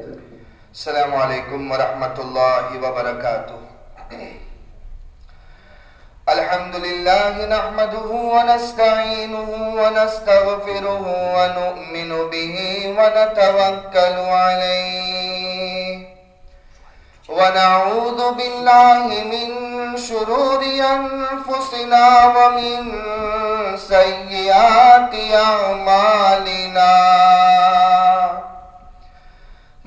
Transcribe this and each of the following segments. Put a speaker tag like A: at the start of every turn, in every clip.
A: السلام علیکم ورحمۃ اللہ وبرکاتہ الحمد لله نحمده ونستعينه ونستغفره ونؤمن به ونتوكل عليه. ونعوذ بالله من شرور أنفسنا ومن سيئات أعمالنا.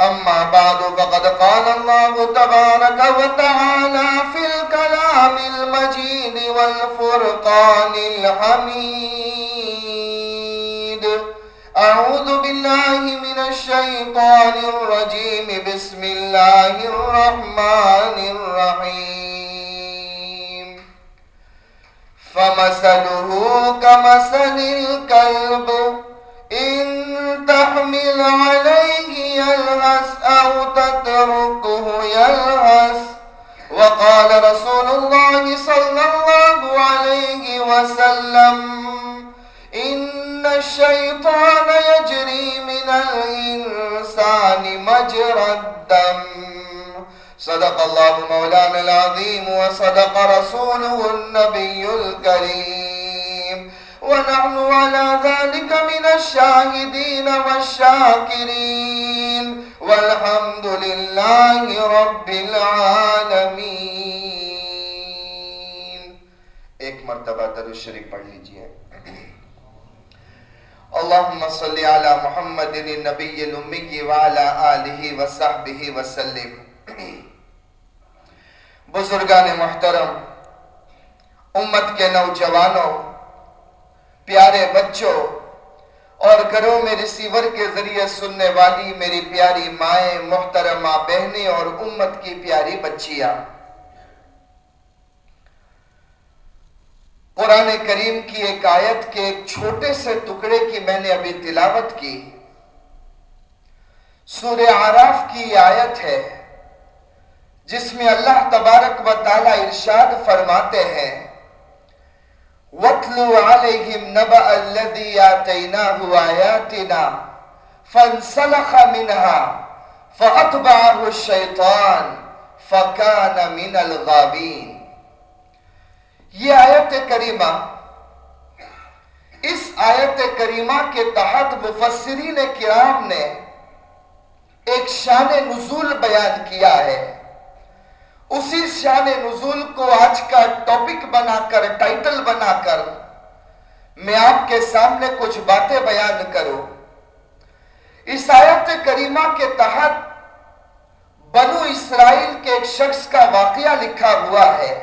A: أما بعد، فقد قال الله تبارك وتعالى في الكلام المجيد والفرقان الحميد. أعوذ بالله من الشيطان الرجيم. بسم الله الرحمن الرحيم. فمثله كمثل الكلب وسلم. إن الشيطان يجري من الإنسان مجرى الدم. صدق الله مولانا العظيم وصدق رسوله النبي الكريم. ونحن على ذلك من الشاهدين والشاكرين. والحمد لله رب العالمين. ایک مرتبہ درود شریف پڑھ لیجیے۔ اللہم صلی علی محمد النبی الامی وعلا آلہ وصحبہ وسلم بزرگان محترم، امت کے نوجوانوں، پیارے بچوں اور گھروں میں ریسیور کے ذریعے سننے والی میری پیاری مائیں، محترمہ بہنیں اور امت کی پیاری بچیاں۔ قرآن کریم کی ایک آیت کے ایک چھوٹے سے ٹکڑے کی میں نے ابھی تلاوت کی۔ سورہ عراف کی آیت ہے، جس میں اللہ تبارک و تعالی ارشاد فرماتے ہیں وَاتْلُوا عَلَيْهِمْ نَبَأَ الَّذِي آتَيْنَاهُ آيَاتِنَا فَانْسَلَخَ مِنْهَا فَأَتْبَعَهُ الشَّيْطَانِ فَكَانَ مِنَ الْغَابِينَ۔ یہ آیت کریمہ، اس آیت کریمہ کے تحت مفسرین کرام نے ایک شان نزول بیان کیا ہے۔ اسی شان نزول کو آج کا ٹاپک بنا کر، ٹائٹل بنا کر میں آپ کے سامنے کچھ باتیں بیان کروں۔ اس آیت کریمہ کے تحت بنو اسرائیل کے ایک شخص کا واقعہ لکھا ہوا ہے۔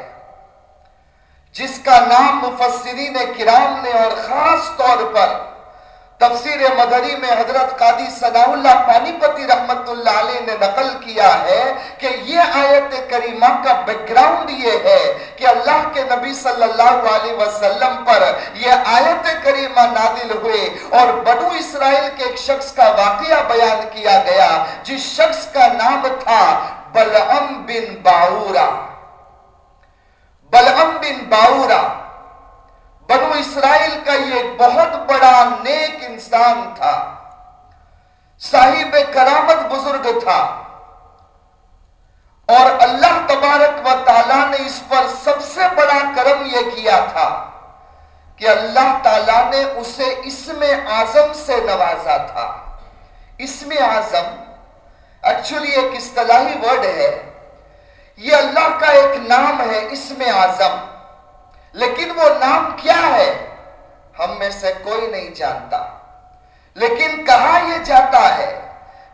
A: جس کا نام مفسرین کرام نے اور خاص طور پر تفسیر مدری میں حضرت قادی صلاح اللہ پانی پتی رحمت اللہ علیہ نے نقل کیا ہے کہ یہ آیت کریمہ کا بیک گراؤنڈ یہ ہے کہ اللہ کے نبی صلی اللہ علیہ وسلم پر یہ آیت کریمہ نادل ہوئے اور بنو اسرائیل کے ایک شخص کا واقعہ بیان کیا گیا جس شخص کا نام تھا بلعم بن باورا بلعم بن باورا بنو اسرائیل کا یہ بہت بڑا نیک انسان تھا۔ صاحب کرامت بزرگ تھا۔ اور اللہ تبارک و تعالیٰ نے اس پر سب سے بڑا کرم یہ کیا تھا کہ اللہ تعالیٰ نے اسے اسم اعظم سے نوازا تھا۔ اسم اعظم ایکچولی ایک اصطلاحی ورڈ ہے۔ یہ اللہ کا ایک نام ہے اسم اعظم۔ لیکن وہ نام کیا ہے؟ ہم میں سے کوئی نہیں جانتا۔ لیکن کہا یہ جاتا ہے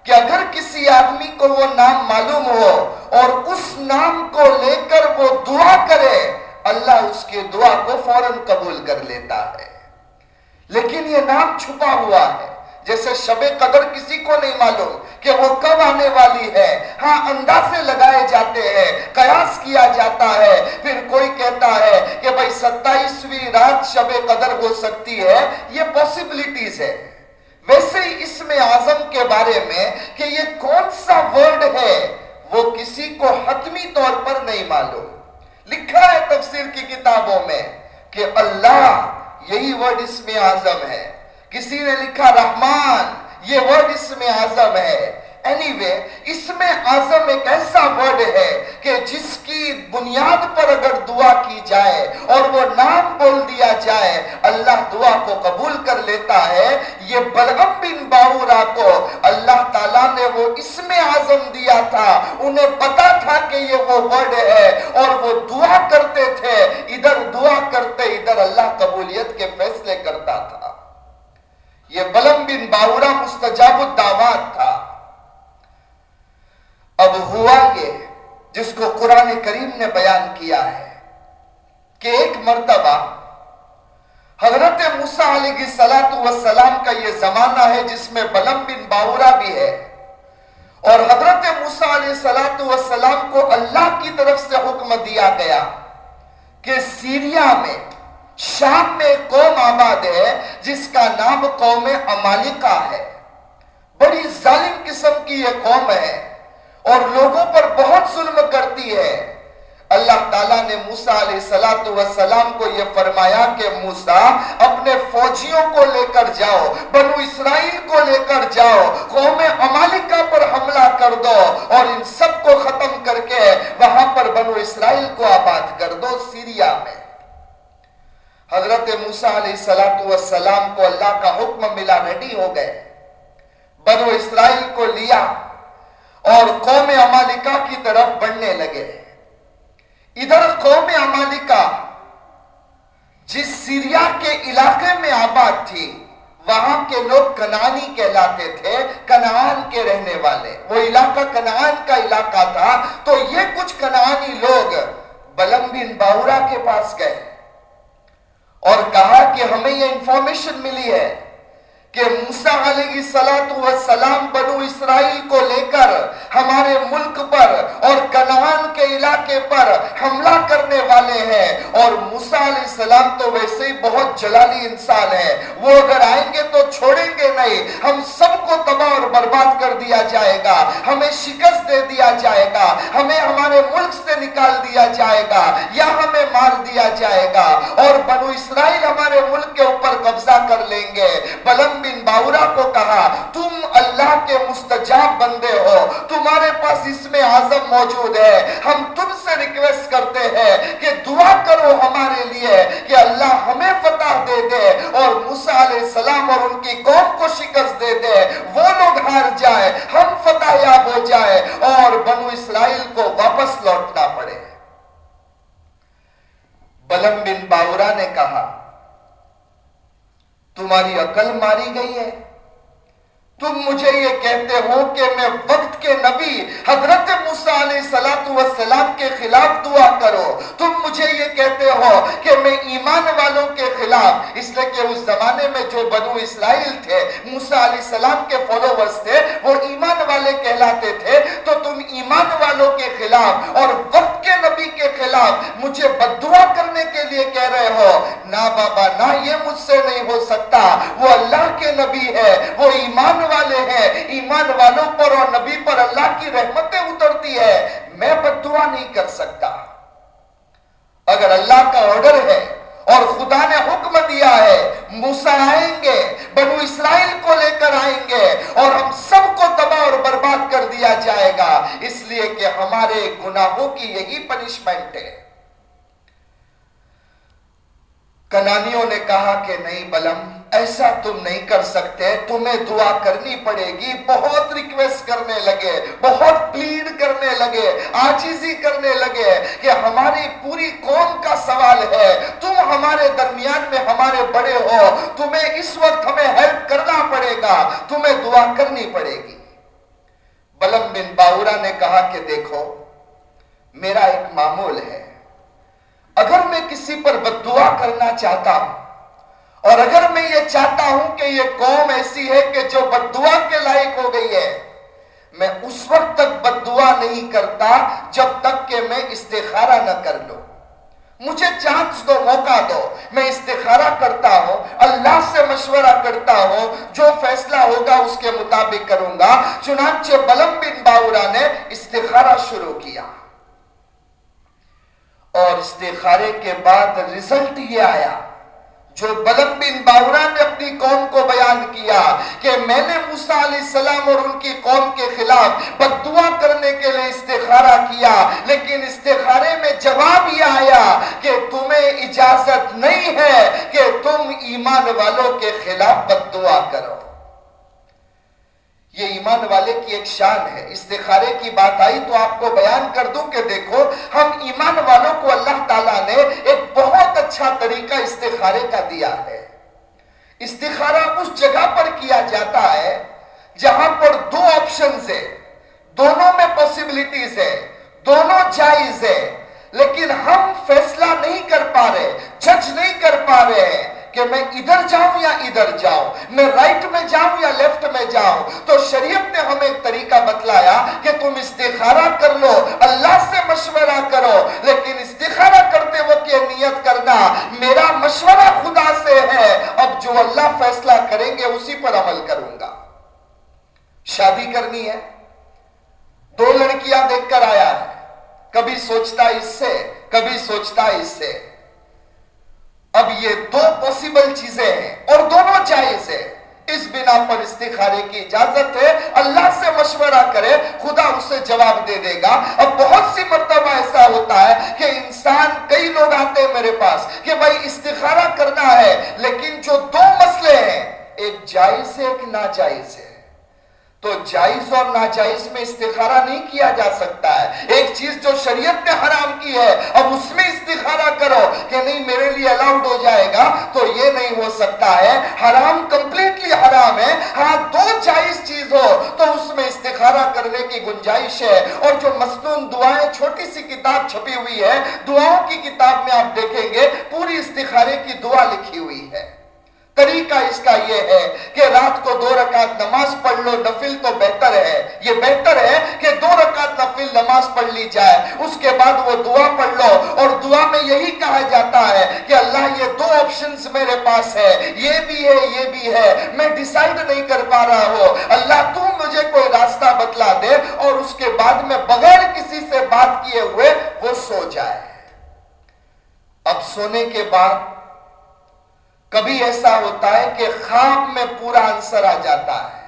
A: کہ اگر کسی آدمی کو وہ نام معلوم ہو اور اس نام کو لے کر وہ دعا کرے، اللہ اس کی دعا کو فوراً قبول کر لیتا ہے۔ لیکن یہ نام چھپا ہوا ہے۔ جیسے شب قدر کسی کو نہیں معلوم کہ وہ کب آنے والی ہے۔ ہاں اندازے لگائے جاتے ہیں، قیاس کیا جاتا ہے۔ پھر کوئی کہتا ہے کہ بھائی، ستائیسویں رات شب قدر ہو سکتی ہے۔ یہ پاسبلٹیز ہے۔ ویسے ہی اسم اعظم کے بارے میں کہ یہ کون سا ورڈ ہے، وہ کسی کو حتمی طور پر نہیں معلوم۔ لکھا ہے تفسیر کی کتابوں میں کہ اللہ یہی ورڈ اسم اعظم ہے۔ کسی نے لکھا رحمان، یہ ورڈ اسم اعظم ہے۔ اینی وے اس میں آزم ایک ایسا ورڈ ہے کہ جس کی بنیاد پر اگر دعا کی جائے اور وہ نام بول دیا جائے، اللہ دعا کو قبول کر لیتا ہے۔ یہ بلغم بن باورا کو اللہ تعالیٰ نے وہ اس میں آزم دیا تھا۔ انہیں پتا تھا کہ یہ وہ ورڈ ہے اور وہ دعا کرتے تھے۔ ادھر دعا کرتے، ادھر اللہ قبولیت کے فیصلے کرتا تھا۔ یہ بلم بن باورا مستجاب الدعوات تھا۔ اب ہوا یہ جس کو قرآن کریم نے بیان کیا ہے کہ ایک مرتبہ حضرت موسیٰ علیہ السلام کا یہ زمانہ ہے جس میں بلم بن باورا بھی ہے اور حضرت موسیٰ علیہ السلام کو اللہ کی طرف سے حکم دیا گیا کہ سیریا میں شام میں قوم آباد ہے جس کا نام قوم امالکہ ہے۔ بڑی ظالم قسم کی یہ قوم ہے اور لوگوں پر بہت ظلم کرتی ہے۔ اللہ تعالیٰ نے موسیٰ علیہ السلام کو یہ فرمایا کہ موسیٰ، اپنے فوجیوں کو لے کر جاؤ، بنو اسرائیل کو لے کر جاؤ، قوم امالکہ پر حملہ کر دو اور ان سب کو ختم کر کے وہاں پر بنو اسرائیل کو آباد کر دو سیریا میں۔ حضرت موسیٰ علیہ السلام کو اللہ کا حکم ملا ریڈی ہو گئے۔ بنو اسرائیل کو لیا اور قوم امالکہ کی طرف بڑھنے لگے۔ ادھر قوم امالکہ جس سیریا کے علاقے میں آباد تھی، وہاں کے لوگ کنانی کہلاتے تھے کنان کے رہنے والے۔ وہ علاقہ کنان کا علاقہ تھا، تو یہ کچھ کنانی لوگ بلم بن باورا کے پاس گئے۔ اور کہا کہ ہمیں یہ انفارمیشن ملی ہے کہ موسیٰ علیہ السلام بنو اسرائیل کو لے کر ہمارے ملک پر اور کنان کے علاقے پر حملہ کرنے والے ہیں اور موسیٰ علیہ السلام تو ویسے ہی بہت جلالی انسان ہے وہ اگر آئیں گے تو چھوڑیں گے نہیں۔ ہم سب کو تباہ اور برباد کر دیا جائے گا۔ ہمیں شکست دے دیا جائے گا۔ ہمیں ہمارے ملک سے نکال دیا جائے گا یا ہمیں مار دیا جائے گا۔ اور بنو اسرائیل ہمارے ملک کے اوپر قبضہ کر لیں گے۔ بلند بن باورا کو کہا، تم اللہ کے مستجاب بندے ہو، تمہارے پاس اس میں آزم موجود ہے۔ ہم تم سے ریکویسٹ کرتے ہیں کہ دعا کرو ہمارے لیے کہ اللہ ہمیں فتح دے دے اور موسیٰ علیہ السلام اور ان کی قوم کو شکست دے دے۔ وہ لوگ ہار جائے ہم فتح یاب ہو جائے اور بنو اسرائیل کو واپس لوٹنا پڑے۔ بلم بن باورا نے کہا تمہاری عقل ماری گئی ہے۔ تم مجھے یہ کہتے ہو کہ میں وقت کے نبی حضرت موسیٰ علیہ السلام کے خلاف دعا کرو تم مجھے یہ کہتے ہو کہ میں ایمان والوں کے خلاف، اس لیے کہ اس زمانے میں جو بنو اسرائیل تھے، موسیٰ علیہ السلام کے فالوورز تھے، وہ ایمان والے کہلاتے تھے۔ تو تم ایمان والوں کے خلاف اور وقت نبی کے خلاف مجھے بدعا کرنے کے لیے کہہ رہے ہو، نہ بابا، نہ یہ مجھ سے نہیں ہو سکتا۔ وہ اللہ کے نبی ہے، وہ ایمان والے ہیں۔ ایمان والوں پر اور نبی پر اللہ کی رحمتیں اترتی ہے میں بدعا نہیں کر سکتا۔ اگر اللہ کا آرڈر ہے اور خدا نے حکم دیا ہے، موسیٰ آئیں گے، بنو اسرائیل کو لے کر آئیں گے اور ہم سب کو تباہ اور برباد کر دیا جائے گا۔ اس لیے کہ ہمارے گناہوں کی یہی پنشمنٹ ہے۔ کنانیوں نے کہا کہ نہیں بلم ایسا تم نہیں کر سکتے، تمہیں دعا کرنی پڑے گی۔ بہت ریکویسٹ کرنے لگے، بہت پلیڈ کرنے لگے آجیزی کرنے لگے کہ ہماری پوری قوم کا سوال ہے۔ تم ہمارے درمیان میں ہمارے بڑے ہو، تمہیں اس وقت ہمیں ہیلپ کرنا پڑے گا، تمہیں دعا کرنی پڑے گی۔ بلم بن باورا نے کہا کہ دیکھو، میرا ایک معمول ہے۔ اگر میں کسی پر بدعا کرنا چاہتا ہوں اور اگر میں یہ چاہتا ہوں کہ یہ قوم ایسی ہے کہ جو بد کے لائق ہو گئی ہے، میں اس وقت تک بد دعا نہیں کرتا جب تک کہ میں استخارہ نہ کر لوں۔ مجھے چانس دو موقع دو۔ میں استخارہ کرتا ہوں، اللہ سے مشورہ کرتا ہوں، جو فیصلہ ہوگا اس کے مطابق کروں گا۔ چنانچہ بلم بن باورا نے استخارہ شروع کیا۔ اور استخارے کے بعد رزلٹ یہ آیا۔ جو بلم بن باورا نے اپنی قوم کو بیان کیا کہ میں نے موسیٰ علیہ السلام اور ان کی قوم کے خلاف بدعا کرنے کے لیے استخارہ کیا، لیکن استخارے میں جواب یہ آیا کہ تمہیں اجازت نہیں ہے کہ تم ایمان والوں کے خلاف بدعا کرو۔ یہ ایمان والے کی ایک شان ہے۔ استخارے کی بات آئی تو آپ کو بیان کر دوں کہ دیکھو، ہم ایمان والوں کو اللہ تعالیٰ نے ایک بہت اچھا طریقہ استخارے کا دیا ہے۔ استخارہ اس جگہ پر کیا جاتا ہے جہاں پر دو آپشنز ہے دونوں میں پوسیبلیٹیز ہے دونوں جائز ہے لیکن ہم فیصلہ نہیں کر پا رہے جج نہیں کر پا رہے ہیں۔ کہ میں ادھر جاؤں یا ادھر جاؤں؟ میں رائٹ میں جاؤں یا لیفٹ میں جاؤں؟ تو شریعت نے ہمیں ایک طریقہ بتلایا کہ تم استخارہ کر لو، اللہ سے مشورہ کرو، لیکن استخارہ کرتے وقت یہ نیت کرنا، میرا مشورہ خدا سے ہے، اب جو اللہ فیصلہ کریں گے اسی پر عمل کروں گا۔ شادی کرنی ہے۔ دو لڑکیاں دیکھ کر آیا ہے۔ کبھی سوچتا اس سے، کبھی سوچتا اس سے۔ اب یہ دو پوسیبل چیزیں ہیں اور دونوں جائز ہے اس بنا پر استخارے کی اجازت ہے اللہ سے مشورہ کرے، خدا اسے جواب دے دے گا۔ اب بہت سی مرتبہ ایسا ہوتا ہے کہ انسان، کئی لوگ آتے ہیں میرے پاس کہ بھائی استخارہ کرنا ہے، لیکن جو دو مسئلے ہیں، ایک جائز ہے، ایک ناجائز ہے۔ تو جائز اور ناجائز میں استخارہ نہیں کیا جا سکتا ہے۔ ایک چیز جو شریعت نے حرام کی ہے، اب اس میں استخارہ کرو کہ نہیں، میرے لیے الاؤڈ ہو جائے گا، تو یہ نہیں ہو سکتا ہے۔ حرام کمپلیٹلی حرام ہے۔ ہاں دو جائز چیز ہو، تو اس میں استخارہ کرنے کی گنجائش ہے۔ اور جو مصنون دعائیں، چھوٹی سی کتاب چھپی ہوئی ہے، دعاؤں کی کتاب میں آپ دیکھیں گے، پوری استخارے کی دعا لکھی ہوئی ہے۔ طریقہ اس کا یہ ہے کہ رات کو دو رکعت نماز پڑھ لو، نفل تو بہتر ہے۔ یہ بہتر ہے کہ دو رکعت نفل نماز پڑھ لی جائے۔ اس کے بعد وہ دعا پڑھ لو۔ اور دعا میں یہی کہا جاتا ہے کہ اللہ یہ دو آپشنز میرے پاس ہے۔ یہ بھی ہے، یہ بھی ہے۔ میں ڈیسائیڈ نہیں کر پا رہا ہو اللہ تو مجھے کوئی راستہ بتلا دے اور اس کے بعد میں بغیر کسی سے بات کیے ہوئے وہ سو جائے۔ اب سونے کے بعد کبھی ایسا ہوتا ہے کہ خواب میں پورا آنسر آ جاتا ہے۔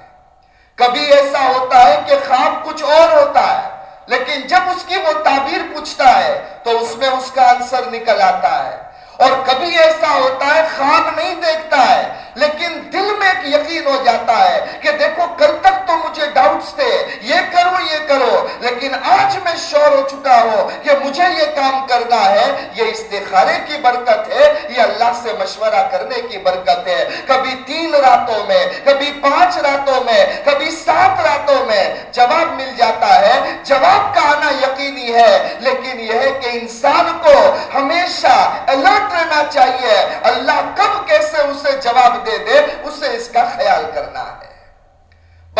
A: کبھی ایسا ہوتا ہے کہ خواب کچھ اور ہوتا ہے، لیکن جب اس کی وہ تعبیر پوچھتا ہے تو اس میں اس کا آنسر نکل آتا ہے۔ اور کبھی ایسا ہوتا ہے، خواب نہیں دیکھتا ہے لیکن دل میں ایک یقین ہو جاتا ہے کہ دیکھو کل تک تو مجھے ڈاؤٹس تھے، یہ کرو یہ کرو، لیکن آج میں شور ہو چکا ہوں کہ مجھے یہ کام کرنا ہے، یہ استخارے کی برکت ہے، یہ اللہ سے مشورہ کرنے کی برکت ہے۔ کبھی تین راتوں میں، کبھی پانچ راتوں میں، کبھی سات راتوں میں جواب مل جاتا ہے۔ جواب کا آنا یقینی ہے، لیکن یہ ہے کہ انسان کو ہمیشہ الرٹ رہنا چاہیے۔ اللہ کب کیسے اسے جواب دے دے اسے اس کا خیال کرنا ہے۔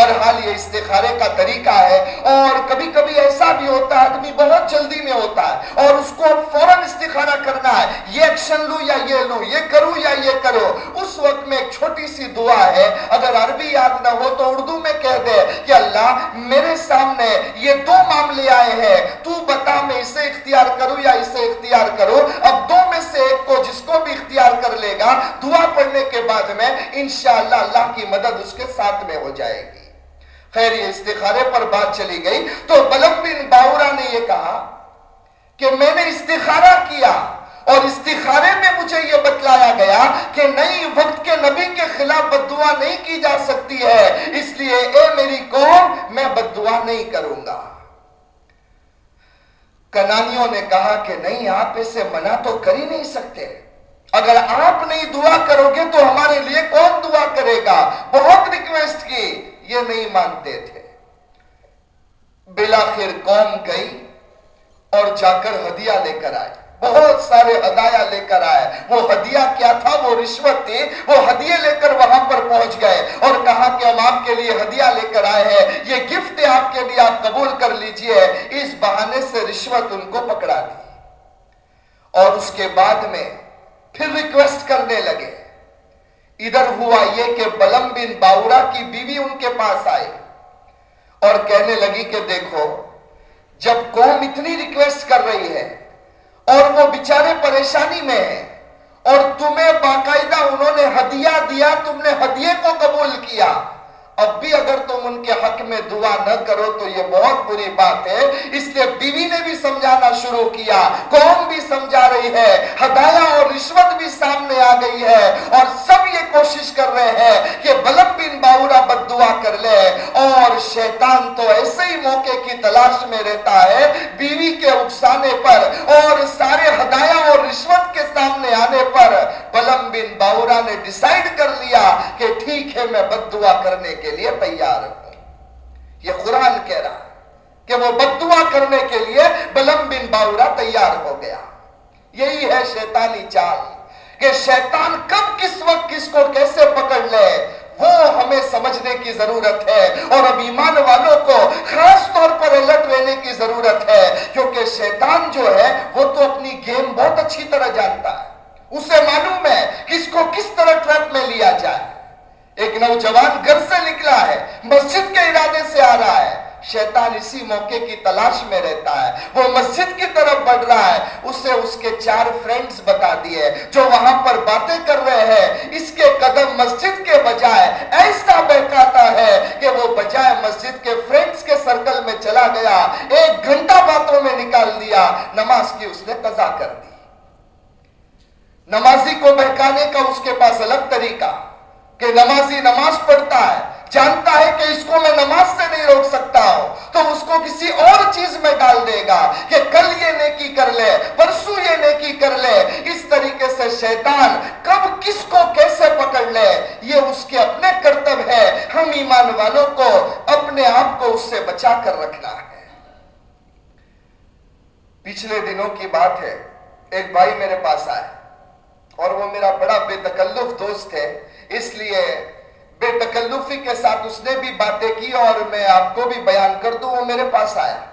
A: برحال یہ استخارے کا طریقہ ہے اور کبھی کبھی ایسا بھی ہوتا ہے، آدمی بہت جلدی میں ہوتا ہے اور اس کو فوراً استخارہ کرنا ہے۔ یہ ایکشن لوں یا یہ لوں یہ کروں یا یہ کرو۔ اس وقت میں ایک چھوٹی سی دعا ہے۔ اگر عربی یاد نہ ہو تو اردو میں کہہ دے کہ اللہ، میرے سامنے یہ دو معاملے آئے ہیں۔ تو بتا، میں اسے اختیار کروں یا اسے اختیار کروں؟ اب دو میں سے ایک کو جس کو بھی اختیار کر لے گا، دعا پڑھنے کے بعد میں انشاءاللہ اللہ کی مدد اس کے ساتھ میں ہو جائے گی۔ خیر یہ استخارے پر بات چلی گئی تو بلم بن باورا نے یہ کہا کہ میں نے استخارہ کیا اور استخارے میں مجھے یہ بتلایا گیا کہ نئی وقت کے نبی کے خلاف بدعا نہیں کی جا سکتی ہے، اس لیے اے میری قوم، میں بدعا نہیں کروں گا۔ کنانیوں نے کہا کہ نہیں، آپ اسے منع تو کر ہی نہیں سکتے۔ اگر آپ نہیں دعا کرو گے تو ہمارے لیے کون دعا کرے گا؟ بہت ریکویسٹ کی۔ یہ نہیں مانتے تھے۔ بلاخر قوم گئی اور جا کر ہدیہ لے کر آئے۔ بہت سارے ہدایہ لے کر آئے۔ وہ ہدیہ کیا تھا؟ وہ رشوت تھی۔ وہ ہدیے لے کر وہاں پر پہنچ گئے اور کہا کہ ہم آپ کے لیے ہدیہ لے کر آئے ہیں۔ یہ گفٹ ہے آپ کے لیے آپ قبول کر لیجیے۔ اس بہانے سے رشوت ان کو پکڑا دی۔ اور اس کے بعد میں پھر ریکویسٹ کرنے لگے۔ ادھر ہوا یہ کہ بلم بن باورا کی بیوی ان کے پاس آئے اور کہنے لگی کہ دیکھو، جب قوم اتنی ریکویسٹ کر رہی ہے اور وہ بیچارے پریشانی میں ہیں اور تمہیں باقاعدہ انہوں نے ہدیہ دیا، تم نے ہدیے کو قبول کیا۔ اب بھی اگر تم ان کے حق میں دعا نہ کرو تو یہ بہت بری بات ہے۔ اس لیے بیوی نے بھی سمجھانا شروع کیا۔ قوم بھی سمجھا رہی ہے۔ ہدایہ اور رشوت بھی سامنے آ گئی ہے۔ اور سب یہ کوشش کر رہے ہیں کہ بلب بن باورا بد دعا کر لے۔ اور شیطان تو ایسے ہی موقع کی تلاش میں رہتا ہے بیوی کے اکسانے پر اور سارے ہدایہ اور رشوت کے سامنے آنے پر۔ بلم بن باورا نے ڈیسائیڈ کر لیا کہ ٹھیک ہے، میں بد دعا کرنے کے لیے تیار ہوں یہ قرآن کہہ رہا کہ وہ بدعا کرنے کے لیے بلم بن باورا تیار ہو گیا۔ یہی ہے شیطانی چال کہ شیطان کب کس وقت کس کو کیسے پکڑ لے، وہ ہمیں سمجھنے کی ضرورت ہے۔ اور اب ایمان والوں کو خاص طور پر الرٹ رہنے کی ضرورت ہے، کیونکہ شیطان جو ہے، وہ تو اپنی گیم بہت اچھی طرح جانتا ہے۔ اسے معلوم ہے کس کو کس طرح ٹریپ میں لیا جائے۔ ایک نوجوان گھر سے نکلا ہے، مسجد کے ارادے سے آ رہا ہے۔ شیطان اسی موقع کی تلاش میں رہتا ہے۔ وہ مسجد کی طرف بڑھ رہا ہے۔ اسے اس کے چار فرینڈز بتا دیے، جو وہاں پر باتیں کر رہے ہیں۔ اس کے قدم مسجد کے بجائے ایسا بہکاتا ہے کہ وہ بجائے مسجد کے فرینڈز کے سرکل میں چلا گیا۔ ایک گھنٹہ باتوں میں نکال دیا۔ نماز کی اس نے قضا کر دی۔ نمازی کو بہکانے کا اس کے پاس الگ طریقہ۔ کہ نمازی نماز پڑھتا ہے، جانتا ہے کہ اس کو میں نماز سے نہیں روک سکتا ہوں، تو اس کو کسی اور چیز میں ڈال دے گا کہ کل یہ نیکی کر لے پرسو یہ نیکی کر لے۔ اس طریقے سے شیطان کب کس کو کیسے پکڑ لے، یہ اس کے اپنے کرتب ہے۔ ہم ایمان والوں کو اپنے آپ کو اس سے بچا کر رکھنا ہے۔ پچھلے دنوں کی بات ہے، ایک بھائی میرے پاس آئے۔ اور وہ میرا بڑا بے تکلف دوست ہے، اس لیے بے تکلفی کے ساتھ اس نے بھی باتیں کی اور میں آپ کو بھی بیان کر دوں، وہ میرے پاس آیا۔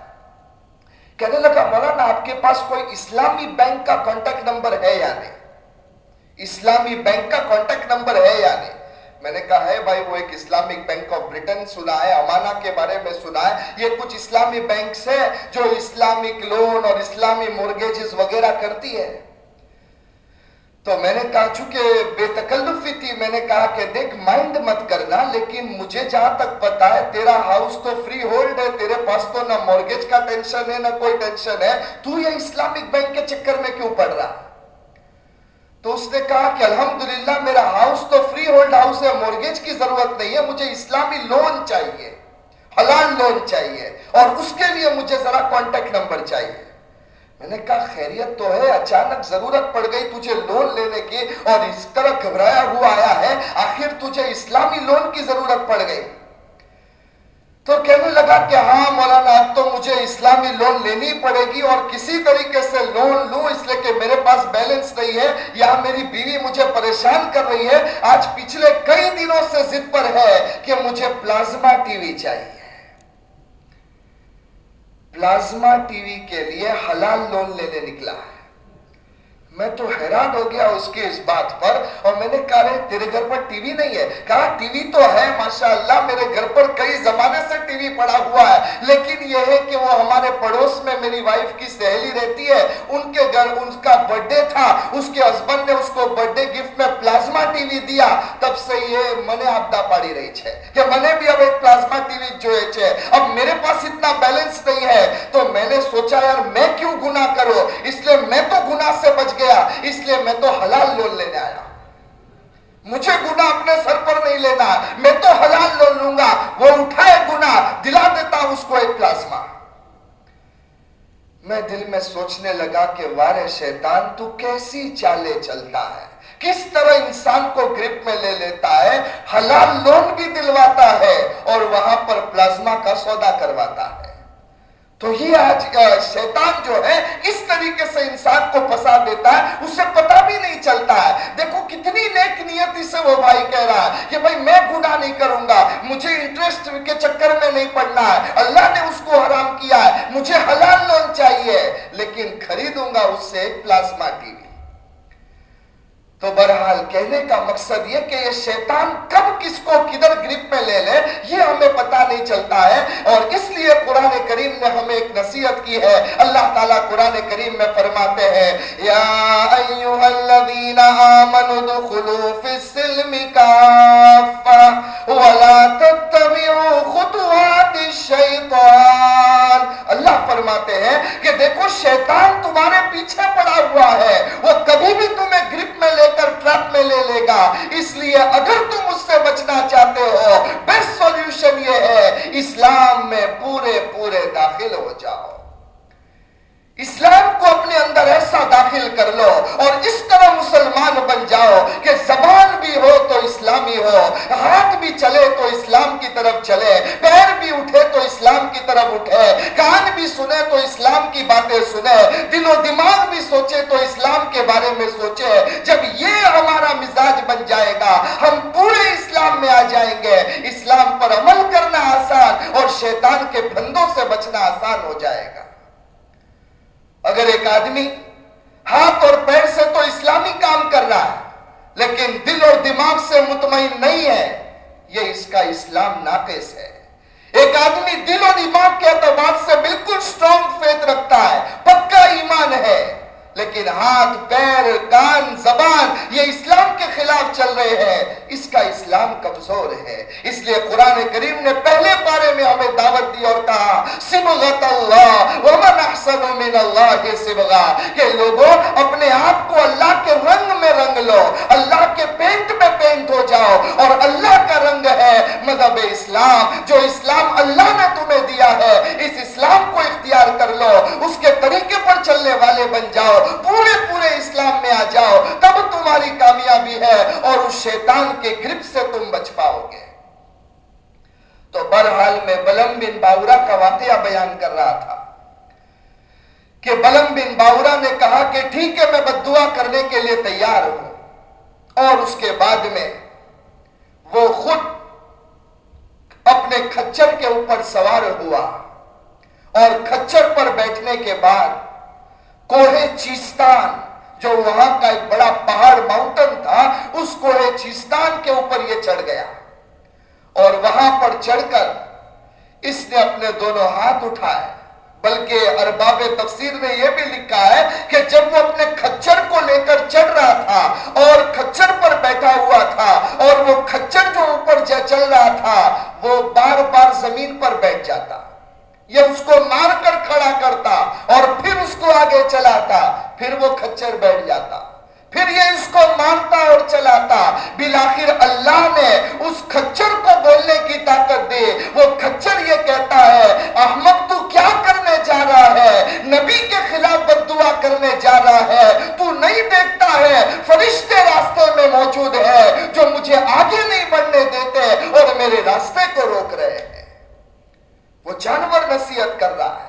A: کہنے لگا، مولانا، آپ کے پاس کوئی اسلامی بینک کا کانٹیکٹ نمبر ہے یا نہیں؟ اسلامی بینک کا کانٹیکٹ نمبر ہے یا نہیں؟ میں نے کہا، ہے بھائی، وہ ایک اسلامک بینک آف برٹن سنا ہے امانہ کے بارے میں سنا ہے یہ کچھ اسلامی بینکس ہے جو اسلامک لون اور اسلامی مورگیجز وغیرہ کرتی ہے تو میں نے کہا چونکہ بے تکلفی تھی، میں نے کہا کہ دیکھ مائنڈ مت کرنا، لیکن مجھے جہاں تک پتا ہے، تیرا ہاؤس تو فری ہولڈ ہے، تیرے پاس تو نہ مورگیج کا ٹینشن ہے، نہ کوئی ٹینشن ہے۔ تو یہ اسلامک بینک کے چکر میں کیوں پڑ رہا؟ تو اس نے کہا کہ الحمدللہ، میرا ہاؤس تو فری ہولڈ ہاؤس ہے مورگیج کی ضرورت نہیں ہے، مجھے اسلامی لون چاہیے، حلال لون چاہیے، اور اس کے لیے مجھے ذرا کانٹیکٹ نمبر چاہیے۔ میں نے کہا خیریت تو ہے اچانک ضرورت پڑ گئی تجھے لون لینے کی اور اس طرح گھبرایا ہوا آیا ہے آخر تجھے اسلامی لون کی ضرورت پڑ گئی تو کہنے لگا کہ ہاں مولانا اب تو مجھے اسلامی لون لینی پڑے گی اور کسی طریقے سے لون لوں اس لیے کہ میرے پاس بیلنس نہیں ہے یا میری بیوی مجھے پریشان کر رہی ہے آج پچھلے کئی دنوں سے ضد پر ہے کہ مجھے پلازما ٹی وی چاہیے پلازما ٹی وی کے لیے حلال لون لینے نکلا ہے۔ میں تو حیران ہو گیا اس کے اس بات پر اور میں نے کہا رہے تیرے گھر پر ٹی وی نہیں ہے۔ کہا، ٹی وی تو ہے، ماشاءاللہ، میرے گھر پر کئی زمانے سے ٹی وی پڑا ہوا ہے۔ لیکن یہ ہے کہ وہ ہمارے پڑوس میں میری وائف کی سہیلی رہتی ہے۔ ان کے گھر ان کا برڈے تھا۔ اس کے ہسبینڈ نے اس کو برڈے گفٹ میں پلازما ٹی وی دیا۔ تب سے یہ منے آبدہ پاڑی رہی چھے۔ کہ منے بھی اب ایک پلازما ٹی وی جو ہے چھے۔ اب میرے پاس اتنا بیلنس نہیں ہے۔ تو میں نے سوچا، یار، میں کیوں گناہ کرو اس لیے میں تو گناہ سے بچ گیا، اس لیے میں تو حلال لون لینے آیا۔ مجھے گناہ اپنے سر پر نہیں لینا میں تو حلال لون لوں گا۔ وہ اٹھائے گناہ، دلا دیتا ہوں اس کو ایک پلازما۔ میں دل میں سوچنے لگا کہ وارے شیطان، تو کیسی چالے چلتا ہے؟ کس طرح انسان کو گرپ میں لے لیتا ہے، حلال لون بھی دلواتا ہے اور وہاں پر پلازما کا سودا کرواتا ہے۔ تو یہ آج شیطان جو ہے، اس طریقے سے انسان کو پسا دیتا ہے، اسے پتا بھی نہیں چلتا ہے۔ دیکھو کتنی نیک نیتی سے وہ بھائی کہہ رہا ہے کہ بھائی میں گناہ نہیں کروں گا، مجھے انٹرسٹ کے چکر میں نہیں پڑنا ہے۔ اللہ نے اس کو حرام کیا ہے، مجھے حلال لون چاہیے، لیکن خریدوں گا اس سے ایک پلازما ٹی وی تو برحال کہنے کا مقصد یہ کہ یہ شیطان کب کس کو کدھر گرپ میں لے لے، یہ ہمیں پتا نہیں چلتا ہے۔ اور اس لیے قرآن کریم نے ہمیں ایک نصیحت کی ہے۔ اللہ تعالیٰ قرآن کریم میں فرماتے ہیں، یا ایوہ الذین آمنوا دخلوا فی السلم کافا ولا تتبعوا دیکھو، شیطان تمہارے پیچھے پڑا ہوا ہے۔ وہ کبھی بھی تمہیں گرپ میں لے کر ٹرپ میں لے لے گا۔ اس لیے اگر تم اس سے بچنا چاہتے ہو، بیسٹ سولیوشن یہ ہے، اسلام میں پورے پورے داخل ہو جاؤ۔ اسلام کو اپنے اندر ایسا داخل کر لو اور اس طرح مسلمان بن جاؤ کہ زبان بھی ہو تو اسلامی ہو، ہاتھ بھی چلے تو اسلام کی طرف چلے، پیر بھی اٹھے تو اسلام کی طرف اٹھے، کان بھی سنے تو اسلام کی باتیں سنے، دل و دماغ بھی سوچے تو اسلام کے بارے میں سوچے۔ جب یہ ہمارا مزاج بن جائے گا، ہم پورے اسلام میں آ جائیں گے۔ اسلام پر عمل کرنا آسان اور شیطان کے پھندوں سے بچنا آسان ہو جائے گا۔ اگر ایک آدمی ہاتھ اور پیر سے تو اسلامی کام کر رہا ہے، لیکن دل اور دماغ سے مطمئن نہیں ہے، یہ اس کا اسلام ناقص ہے۔ ایک آدمی دل اور دماغ کے اعتبار سے بالکل سٹرونگ فیت رکھتا ہے، پکا ایمان ہے۔ لیکن ہاتھ، پیر، کان، زبان، یہ اسلام کے خلاف چل رہے ہیں۔ اس کا اسلام کمزور ہے۔ اس لیے قرآن کریم نے پہلے پارے میں ہمیں دعوت دی اور کہا، سبغت اللہ ومن احسن من اللہ کے سبغا. کہ لوگوں، اپنے آپ کو اللہ کے رنگ میں رنگ لو، اللہ کے پینٹ میں پینٹ ہو جاؤ اور اللہ کا رنگ ہے مذہب اسلام۔ جو اسلام اللہ نے تمہیں دیا ہے، اس اسلام کو اختیار کر لو، اس کے طریقے پر چلنے والے بن جاؤ۔ پورے پورے اسلام میں آ جاؤ، تب تمہاری کامیابی ہے اور اس شیطان کے گرپ سے تم بچ پاؤ گے۔ تو برحال میں بلم بن باورا کا واقعہ بیان کر رہا تھا کہ بلم بن باورا نے کہا کہ ٹھیک ہے، میں بدعا کرنے کے لیے تیار ہوں۔ اور اس کے بعد میں وہ خود اپنے کھچر کے اوپر سوار ہوا اور کھچر پر بیٹھنے کے بعد کوہ چیستان، جو وہاں کا ایک بڑا پہاڑ ماؤنٹن تھا، اس کوہ چیستان کے اوپر یہ چڑھ گیا۔ اور وہاں پر چڑھ کر اس نے اپنے دونوں ہاتھ اٹھائے۔ بلکہ ارباب تفسیر نے یہ بھی لکھا ہے کہ جب وہ اپنے کھچر کو لے کر چڑھ رہا تھا اور کھچر پر بیٹھا ہوا تھا اور وہ کھچر جو اوپر چل رہا تھا، وہ بار بار زمین پر بیٹھ جاتا۔ یہ اس کو مار کر کھڑا کرتا اور پھر اس کو آگے چلاتا، پھر وہ کھچر بیٹھ جاتا۔ پھر یہ اس کو مارتا اور چلاتا۔ بلاخر اللہ نے اس کھچر کو بولنے کی طاقت دی۔ وہ کھچر یہ کہتا ہے، احمد تو کیا کرنے جا رہا ہے نبی کے خلاف بد دعا کرنے جا رہا ہے تو نہیں دیکھتا ہے فرشتے راستے میں موجود ہے جو مجھے آگے نہیں بڑھنے دیتے اور میرے راستے کو روک رہے ہیں وہ جانور نصیحت کر رہا ہے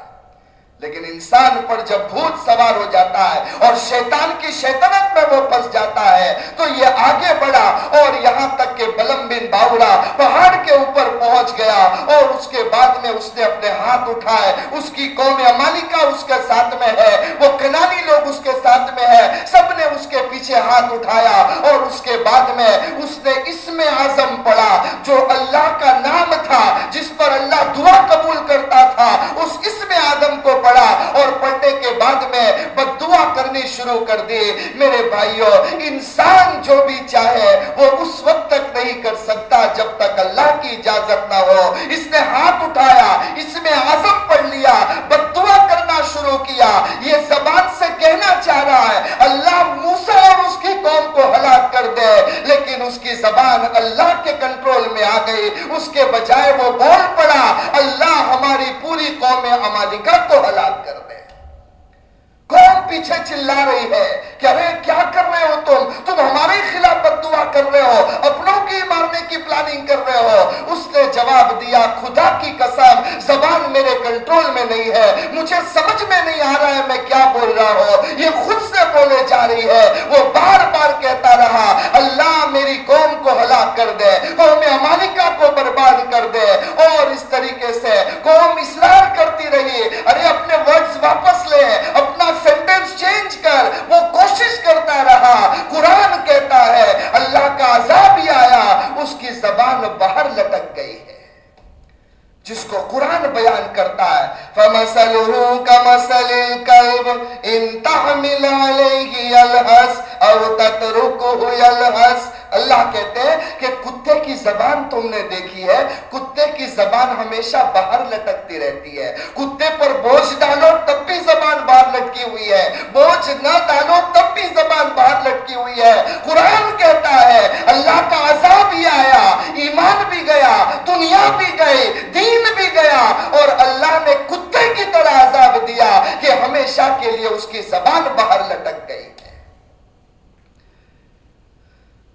A: لیکن انسان پر جب بھوت سوار ہو جاتا ہے اور شیطان کی شیطنت میں وہ پس جاتا ہے تو یہ آگے بڑھا اور یہاں تک کہ بلم بن باورا پہاڑ کے اوپر پہنچ گیا اور اس کے بعد میں اس نے اپنے ہاتھ اٹھائے۔ اس کی قوم امالکہ اس کے ساتھ میں ہے۔ وہ کنانی لوگ اس کے ساتھ میں ہے۔ سب نے اس کے پیچھے ہاتھ اٹھایا اور اس کے بعد میں اس نے اسم عظم پڑھا جو اللہ کا نام تھا، جس پر اللہ دعا قبول کرتا تھا۔ اس اسم عظم کو پڑھا اور پڑھنے کے بعد میں بدعا کرنی شروع کر دی۔ میرے بھائیوں انسان جو بھی چاہے، وہ اس وقت تک نہیں کر سکتا جب تک اللہ کی اجازت نہ ہو، اس نے ہاتھ اٹھایا، اس میں عظم پڑھ لیا، بدعا کرنا شروع کیا۔ یہ زبان سے کہنا چاہ رہا ہے، اللہ موسیٰ اور اس کی قوم کو ہلاک کر دے۔ لیکن اس کی زبان اللہ کے کنٹرول میں آ گئی، اس کے بجائے وہ بول پڑا، اللہ ہماری پوری قوم عمالکہ کو ہلاک کر دے۔ کون پیچھے چلا رہی ہے؟ کہ ارے کیا کر رہے ہو تم؟ تم ہمارے خلاف بد دعا کر رہے ہو اپنوں کی مارنے کی پلاننگ کر رہے ہو اس نے جواب دیا خدا کی قسم زبان میرے کنٹرول میں نہیں ہے، مجھے سمجھ میں نہیں آ رہا ہے میں کیا بول رہا ہوں۔ یہ خود سے بولے جا رہی ہے، وہ بار بار کہتا رہا، اللہ میری قوم کو ہلاک کر دے، قوم امالکہ کو برباد کر دے۔ اور اس طریقے سے قوم اصرار کرتی رہی۔ ارے، اپنے ورڈز واپس لے، اپنا سینٹنس چینج کر۔ وہ کوشش کرتا رہا، قرآن کہتا ہے، اللہ کا عذاب ہی آیا، اس کی زبان باہر لٹک گئی ہے۔ جس کو قرآن بیان کرتا ہے فَمَسَلُهُ كَمَسَلِ الْقَلْبِ اِن تَحْمِلْ عَلَيْهِ يَلْحَسْ اَوْ تَتْرُكُهُ يَلْحَسْ اللہ کہتے ہیں کہ کتے کی زبان تم نے دیکھی ہے، کتے کی زبان ہمیشہ باہر لٹکتی رہتی ہے۔ کتے پر بوجھ ڈالو، تب بھی زبان باہر لٹکی ہوئی ہے۔ بوجھ نہ ڈالو، تب بھی زبان باہر لٹکی ہوئی ہے۔ قرآن کہتا ہے، اللہ کا عذاب ہی آیا، ایمان بھی گیا، دنیا بھی گئی، دین بھی گیا۔ اور اللہ نے کتے کی طرح عذاب دیا کہ ہمیشہ کے لیے اس کی زبان باہر لٹک گئی۔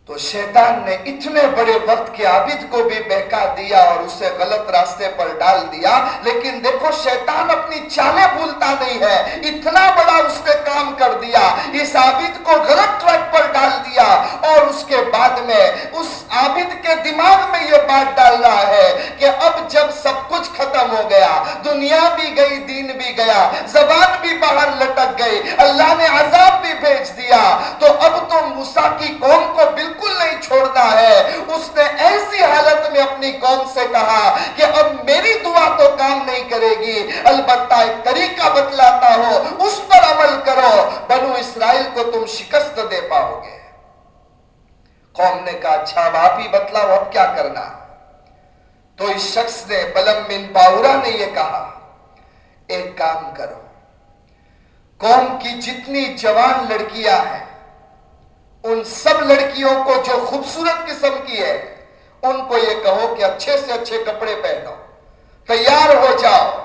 A: تو شیطان نے اتنے بڑے وقت کے عابد کو بھی بہکا دیا اور اسے غلط راستے پر ڈال دیا۔ لیکن دیکھو، شیطان اپنی چالیں بھولتا نہیں ہے۔ اتنا بڑا اس نے کام کر دیا۔ اس عابد کو غلط ٹریک پر ڈال دیا اور اس کے بعد میں، اس عابد کے دماغ میں یہ بات ڈال رہا ہے کہ اب جب سب کچھ ختم ہو گیا، دنیا بھی گئی، دین بھی گیا، زبان بھی باہر لٹک گئی، اللہ نے عذاب بھی بھیج دیا، تو اب تو موسیٰ کی قوم کو بالکل بالکل نہیں چھوڑنا ہے اس نے ایسی حالت میں اپنی کہا کہ اب میری دعا تو کام نہیں کرے گی، البتہ ایک طریقہ بتلاتا ہو اس پر عمل کرو، بنو اسرائیل کو تم شکست دے پاؤ گے۔ قوم نے کہا اچھا اب آپ ہی بتلاؤ، اب کیا کرنا؟ تو اس شخص نے بلم من باورا نے یہ کہا، ایک کام کرو، قوم کی جتنی جوان لڑکیاں ہیں، ان سب لڑکیوں کو جو خوبصورت قسم کی ہے ان کو یہ کہو کہ اچھے سے اچھے کپڑے پہنو تیار ہو جاؤ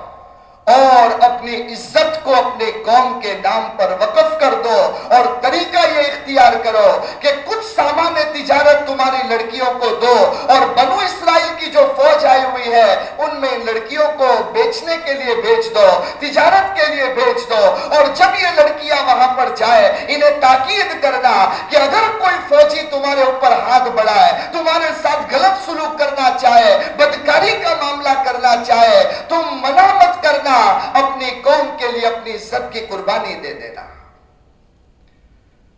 A: اور اپنی عزت کو اپنے قوم کے نام پر وقف کر دو اور طریقہ یہ اختیار کرو کہ کچھ سامان تجارت تمہاری لڑکیوں کو دو اور بنو اسرائیل کی جو فوج آئی ہوئی ہے، ان میں لڑکیوں کو بیچنے کے لیے بیچ دو، تجارت کے لیے بیچ دو اور جب یہ لڑکیاں وہاں پر جائے انہیں تاکید کرنا کہ اگر کوئی فوجی تمہارے اوپر ہاتھ بڑھائے، تمہارے ساتھ غلط سلوک کرنا چاہے، بدکاری کا معاملہ کرنا چاہے، تم منع مت کرنا اپنی قوم کے لیے اپنی عزت کی قربانی دے دینا۔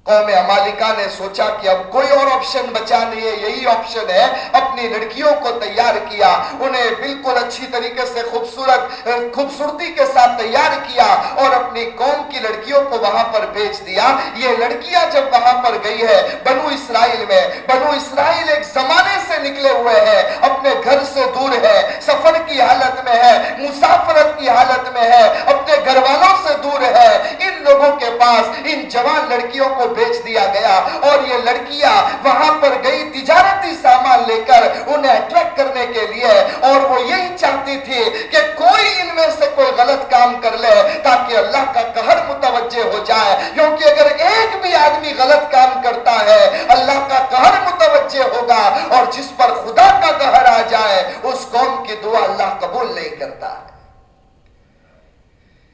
A: قوم امالکہ نے سوچا کہ اب کوئی اور آپشن بچا نہیں ہے، یہی آپشن ہے۔ اپنی لڑکیوں کو تیار کیا، انہیں بالکل اچھی طریقے سے خوبصورت، خوبصورتی کے ساتھ تیار کیا اور اپنی قوم کی لڑکیوں کو وہاں پر بیچ دیا۔ یہ لڑکیاں جب وہاں پر گئی ہے بنو اسرائیل میں، بنو اسرائیل ایک زمانے سے نکلے ہوئے ہیں، اپنے گھر سے دور ہے سفر کی حالت میں ہے مسافرت کی حالت میں ہے اپنے گھر والوں سے دور ہے ان لوگوں کے پاس، ان جوان لڑکیوں کو بیچ دیا گیا اور یہ لڑکیاں وہاں پر گئی تجارتی سامان لے کر انہیں اٹریکٹ کرنے کے لیے اور وہ یہی چاہتی تھی کہ کوئی ان میں سے کوئی غلط کام کر لے تاکہ اللہ کا قہر متوجہ ہو جائے، کیونکہ اگر ایک بھی آدمی غلط کام کرتا ہے، اللہ کا قہر متوجہ ہوگا اور جس پر خدا کا قہر آ جائے، اس قوم کی دعا اللہ قبول نہیں کرتا۔ ہے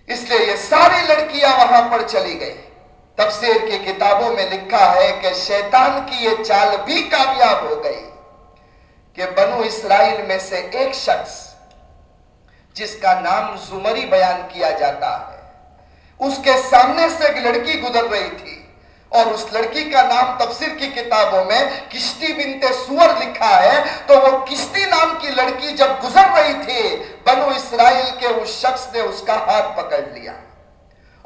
A: اس لیے یہ ساری لڑکیاں وہاں پر چلی گئی تفسیر کی کتابوں میں لکھا ہے کہ شیطان کی یہ چال بھی کامیاب ہو گئی کہ بنو اسرائیل میں سے ایک شخص جس کا نام زمری بیان کیا جاتا ہے، اس کے سامنے سے ایک لڑکی گزر رہی تھی اور اس لڑکی کا نام تفسیر کی کتابوں میں کشتی بنت سور لکھا ہے، تو وہ کشتی نام کی لڑکی جب گزر رہی تھی، بنو اسرائیل کے اس شخص نے اس کا ہاتھ پکڑ لیا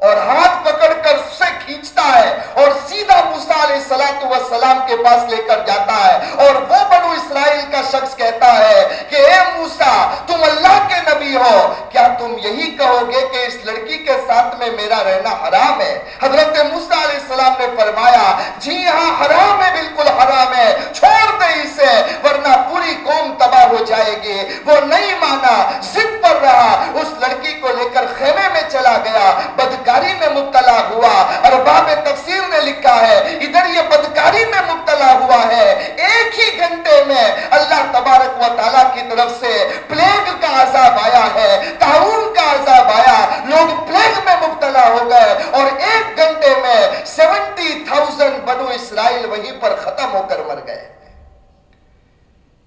A: اور ہاتھ پکڑ کر اسے کھینچتا ہے اور سیدھا موسیٰ علیہ السلام کے پاس لے کر جاتا ہے اور وہ بنو اسرائیل کا شخص کہتا ہے کہ اے موسیٰ، تم اللہ کے نبی ہو۔ کیا تم یہی کہو گے کہ اس لڑکی کے ساتھ میں میرا رہنا حرام ہے؟ حضرت موسیٰ علیہ السلام نے فرمایا جی ہاں حرام ہے، بالکل حرام ہے، چھوڑ دے اسے، ورنہ پوری قوم تباہ ہو جائے گی۔ وہ نہیں مانا، ضد پر رہا۔ اس لڑکی کو لے کر خیمے میں چلا گیا، بدکاری میں مبتلا ہوا۔ اور ارباب تفسیر نے لکھا ہے، ادھر یہ بدکاری میں مبتلا ہوا ہے۔ ایک ہی گھنٹے میں اللہ تبارک و تعالیٰ کی طرف سے پلیگ کا عذاب آیا ہے، تعاون کا عذاب آیا۔ لوگ پلیگ میں مبتلا ہو گئے اور ایک گھنٹے میں سیونٹی تھاؤزینڈ بنو اسرائیل وہیں پر ختم ہو کر مر گئے۔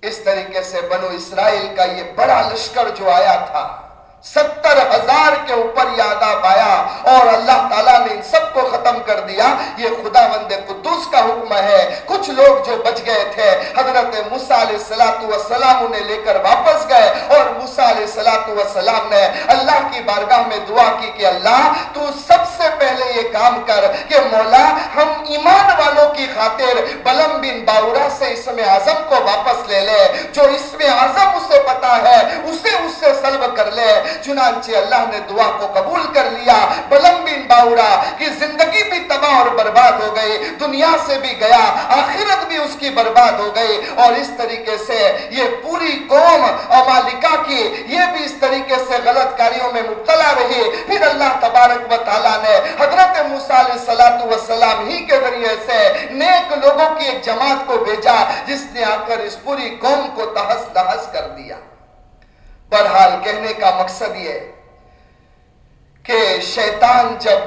A: اس طریقے سے بنو اسرائیل کا یہ بڑا لشکر جو آیا تھا ستر ہزار کے اوپر یہ عذاب آیا اور اللہ تعالیٰ نے ان سب کو ختم کر دیا۔ یہ خدا وند قدوس کا حکم ہے۔ کچھ لوگ جو بچ گئے تھے، حضرت موسیٰ علیہ السلام انہیں لے کر واپس گئے اور موسیٰ علیہ السلام نے اللہ کی بارگاہ میں دعا کی کہ اللہ، تو سب سے پہلے یہ کام کر کہ مولا، ہم ایمان والوں کی خاطر بلم بن باورا سے اسم اعظم کو واپس لے لے۔ جو اسم اعظم اسے پتا ہے، اسے چنانچہ اللہ نے دعا کو قبول کر لیا۔ بلم بن باورا کی زندگی بھی تباہ اور برباد ہو گئی۔ دنیا سے بھی گیا، آخرت بھی اس کی برباد ہو گئی۔ اور اس طریقے سے یہ پوری قوم امالکہ کی یہ بھی اس طریقے سے غلط کاریوں میں مبتلا رہی۔ پھر اللہ تبارک و تعالیٰ نے حضرت موسیٰ علیہ السلام ہی کے ذریعے سے نیک لوگوں کی ایک جماعت کو بھیجا، جس نے آ کر اس پوری قوم کو تحس لحس کر دیا۔ بہرحال کہنے کا مقصد یہ کہ شیطان جب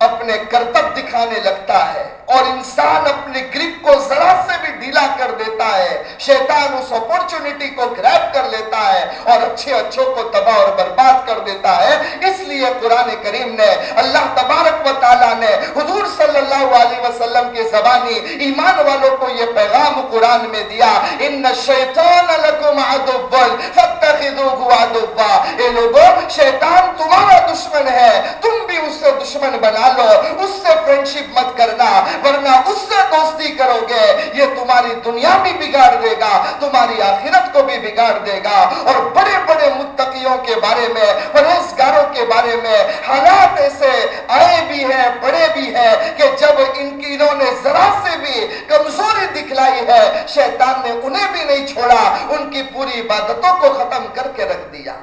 A: اپنے کرتب دکھانے لگتا ہے اور انسان اپنے گرپ کو ذرا سے بھی ڈھیلا کر دیتا ہے، شیطان اس اپورچونٹی کو گریب کر لیتا ہے اور اچھے اچھوں کو تباہ اور برباد کر دیتا ہے۔ اس لیے قرآن کریم نے، اللہ تبارک و تعالیٰ نے حضور صلی اللہ علیہ وسلم کے زبانی ایمان والوں کو یہ پیغام قرآن میں دیا، ان شیطان لکم عدوال فتخذوه عدوا اے لوگو، شیطان تمہارا دشمن ہے، تم بھی اس سے دشمن بنا لو، اس سے فرینڈشپ مت کرنا۔ ورنہ اس سے دوستی کرو گے، یہ تمہاری دنیا بھی بگاڑ دے گا، تمہاری آخرت کو بھی بگاڑ دے گا۔ اور بڑے بڑے متقیوں کے بارے میں، پرہیزگاروں کے بارے میں حالات ایسے آئے بھی ہیں، بڑے بھی ہیں کہ جب ان کی نے ذرا سے بھی کمزوری دکھلائی ہے، شیطان نے انہیں بھی نہیں چھوڑا، ان کی پوری عبادتوں کو ختم کر کے رکھ دیا۔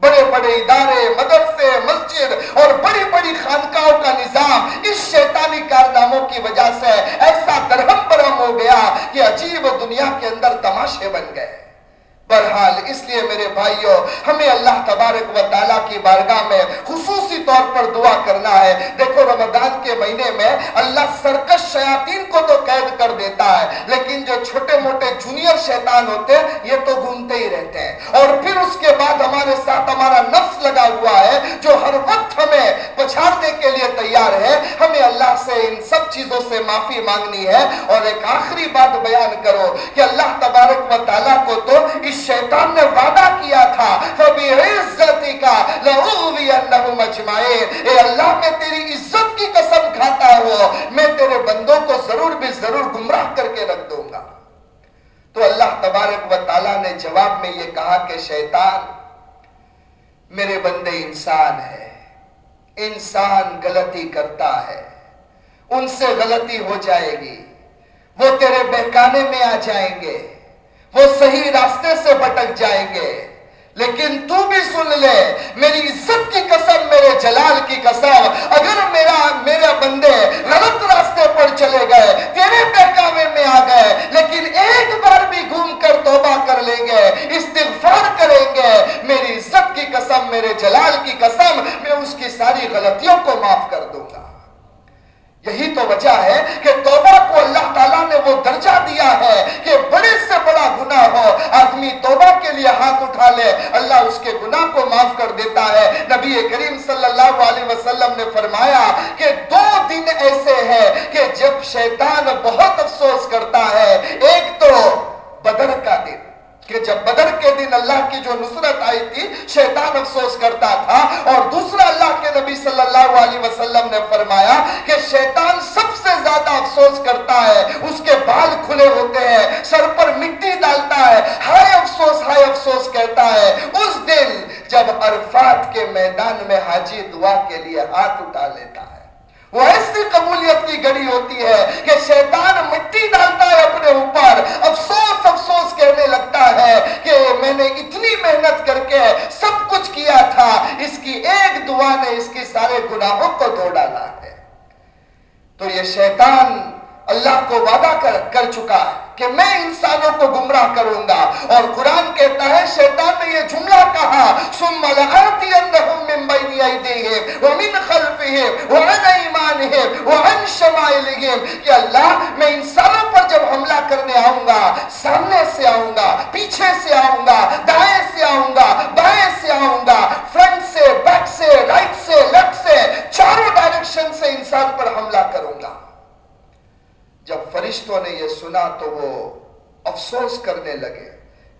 A: بڑے بڑے ادارے، مدرسے، مسجد اور بڑی بڑی خانقاہوں کا نظام اس شیطانی کارناموں کی وجہ سے ایسا درہم برہم ہو گیا کہ عجیب دنیا کے اندر تماشے بن گئے۔ برحال اس لیے میرے بھائیوں ہمیں اللہ تبارک و تعالیٰ کی بارگاہ میں خصوصی طور پر دعا کرنا ہے۔ دیکھو، رمضان کے مہینے میں اللہ سرکش شیاطین کو تو قید کر دیتا ہے، لیکن جو چھوٹے موٹے جونیئر شیطان ہوتے ہیں، یہ تو گھومتے ہی رہتے ہیں۔ اور پھر اس کے بعد ہمارے ساتھ ہمارا نفس لگا ہوا ہے، جو ہر وقت ہمیں پچھاڑنے کے لیے تیار ہے۔ ہمیں اللہ سے ان سب چیزوں سے معافی مانگنی ہے۔ اور ایک آخری بات بیان کرو کہ اللہ تبارک و تعالیٰ کو تو اس شیطان نے وعدہ کیا تھا فَبِعِزَّتِكَ لَأُغْوِيَنَّهُمْ اجْمَعِينَ اے اللہ، میں تیری عزت کی قسم کھاتا ہوں۔ میں تیرے بندوں کو ضرور بھی ضرور گمراہ کر کے رکھ دوں گا۔ تو اللہ تبارک و تعالیٰ نے جواب میں یہ کہا کہ شیطان، میرے بندے انسان ہے۔ انسان غلطی کرتا ہے۔ ان سے غلطی ہو جائے گی۔ وہ تیرے بہکانے میں آ جائیں گے۔ وہ صحیح راستے سے بٹک جائیں گے۔ لیکن تو بھی سن لے، میری عزت کی قسم، میرے جلال کی قسم۔ اگر میرا میرا بندے غلط راستے پر چلے گئے، تیرے بہکاوے میں آ گئے، لیکن ایک بار بھی گھوم کر توبہ کر لیں گے، استغفار کریں گے، میری عزت کی قسم، میرے جلال کی قسم، میں اس کی ساری غلطیوں کو معاف کر دوں گا۔ یہی تو وجہ ہے کہ توبہ کو اللہ تعالیٰ نے وہ درجہ دیا ہے نہ ہو آدمی توبہ کے لیے ہاتھ اٹھا لے۔ اللہ اس کے گناہ کو معاف کر دیتا ہے۔ نبی کریم صلی اللہ علیہ وسلم نے فرمایا کہ دو دن ایسے ہیں کہ جب شیطان بہت افسوس کرتا ہے۔ ایک تو بدر کا دن۔ کہ جب بدر کے دن اللہ کی جو نصرت آئی تھی، شیطان افسوس کرتا تھا۔ اور دوسرا اللہ کے نبی صلی اللہ علیہ وسلم نے فرمایا کہ شیطان سب سے زیادہ افسوس کرتا ہے۔ اس کے بال کھلے ہوتے ہیں، سر پر مٹی ڈالتا ہے، ہائے افسوس ہائے افسوس کہتا ہے۔ اس دن جب عرفات کے میدان میں حاجی دعا کے لیے ہاتھ اٹھا لیتا ہے۔ وہ ایسی قبولیت کی گڑی ہوتی ہے کہ شیطان مٹی ڈالتا ہے اپنے اوپر، افسوس افسوس کہنے لگتا ہے کہ میں نے اتنی محنت کر کے سب کچھ کیا تھا، اس کی ایک دعا نے اس کی سارے گناہوں کو دھو ڈالا ہے۔ تو یہ شیطان اللہ کو وعدہ کر, کر چکا ہے کہ میں انسانوں کو گمراہ کروں گا اور قرآن کہتا ہے شیطان نے یہ جملہ کہا ثم لآتینہم من بین ایدیہم ومن خلفہم وعن ایمانہم وعن شمائلہم کہ اللہ میں انسانوں پر جب حملہ کرنے آؤں گا سامنے سے آؤں گا پیچھے سے آؤں گا دائیں سے آؤں گا بائیں سے آؤں گا فرنٹ سے بیک سے رائٹ سے لیفٹ سے چاروں ڈائریکشن سے انسان پر حملہ کروں گا جب فرشتوں نے یہ سنا تو وہ افسوس کرنے لگے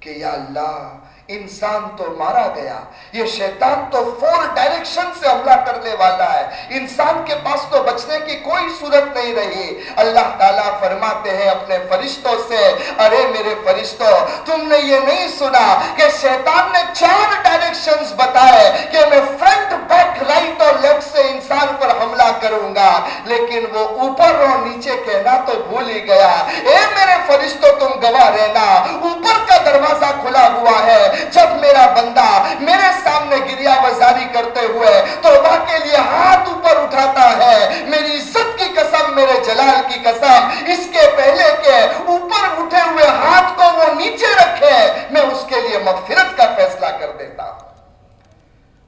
A: کہ یا اللہ انسان تو مارا گیا۔ یہ شیطان تو فور ڈائریکشن سے حملہ کرنے والا ہے۔ انسان کے پاس تو بچنے کی کوئی صورت نہیں رہی۔ اللہ تعالیٰ فرماتے ہیں اپنے فرشتوں سے، ارے میرے فرشتوں، تم نے یہ نہیں سنا کہ شیطان نے چار ڈائریکشنز بتائے کہ میں فرنٹ بیک رائٹ اور لیفٹ سے انسان پر حملہ کروں گا۔ لیکن وہ اوپر اور نیچے کہنا تو بھول ہی گیا۔ اے میرے فرشتوں، تم گواہ رہنا۔ اوپر کا دروازہ کھلا ہوا ہے۔ جب میرا بندہ میرے سامنے گریا وزاری کرتے ہوئے توبہ کے لیے ہاتھ اوپر اٹھاتا ہے، میری عزت کی قسم، میرے جلال کی قسم، اس کے پہلے کے اوپر اٹھے ہوئے ہاتھ کو وہ نیچے رکھے، میں اس کے لیے مغفرت کا فیصلہ کر دیتا ہوں۔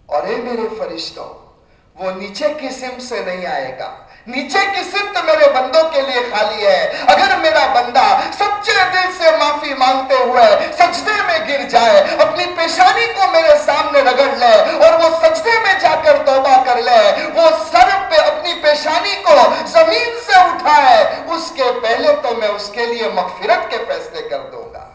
A: اور اے میرے فرشتوں، وہ نیچے کی سم سے نہیں آئے گا۔ نیچے کی سمت میرے بندوں کے لیے خالی ہے۔ اگر میرا بندہ سچے دل سے معافی مانگتے ہوئے سجدے میں گر جائے، اپنی پیشانی کو میرے سامنے رگڑ لے اور وہ سجدے میں جا کر توبہ کر لے، وہ سر پہ اپنی پیشانی کو زمین سے اٹھائے، اس کے پہلے تو میں اس کے لیے مغفرت کے فیصلے کر دوں گا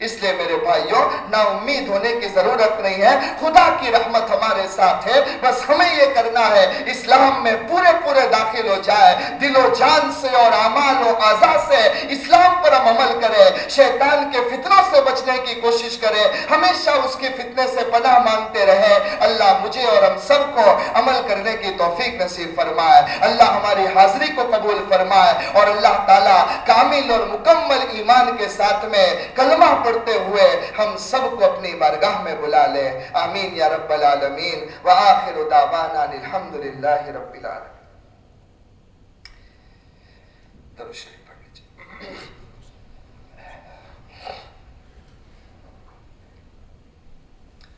A: اس لیے میرے بھائیوں، نا امید ہونے کی ضرورت نہیں ہے۔ خدا کی رحمت ہمارے ساتھ ہے۔ بس ہمیں یہ کرنا ہے، اسلام میں پورے پورے داخل ہو جائے۔ دل و جان سے اور اعمال و اعضاء سے اسلام پر ہم عمل کرے شیطان کے فتنوں سے بچنے کی کوشش کرے ہمیشہ اس کے فتنے سے پناہ مانگتے رہے اللہ مجھے اور ہم سب کو عمل کرنے کی توفیق نصیب فرمائے۔ اللہ ہماری حاضری کو قبول فرمائے۔ اور اللہ تعالیٰ کامل اور مکمل ایمان کے ساتھ میں کلمہ پر پڑھتے ہوئے ہم سب کو اپنی بارگاہ میں بلا لے۔ آمین یا رب العالمین۔ وآخر دعوانا الحمدللہ رب العالمین۔ درشری پڑھ لیجیے۔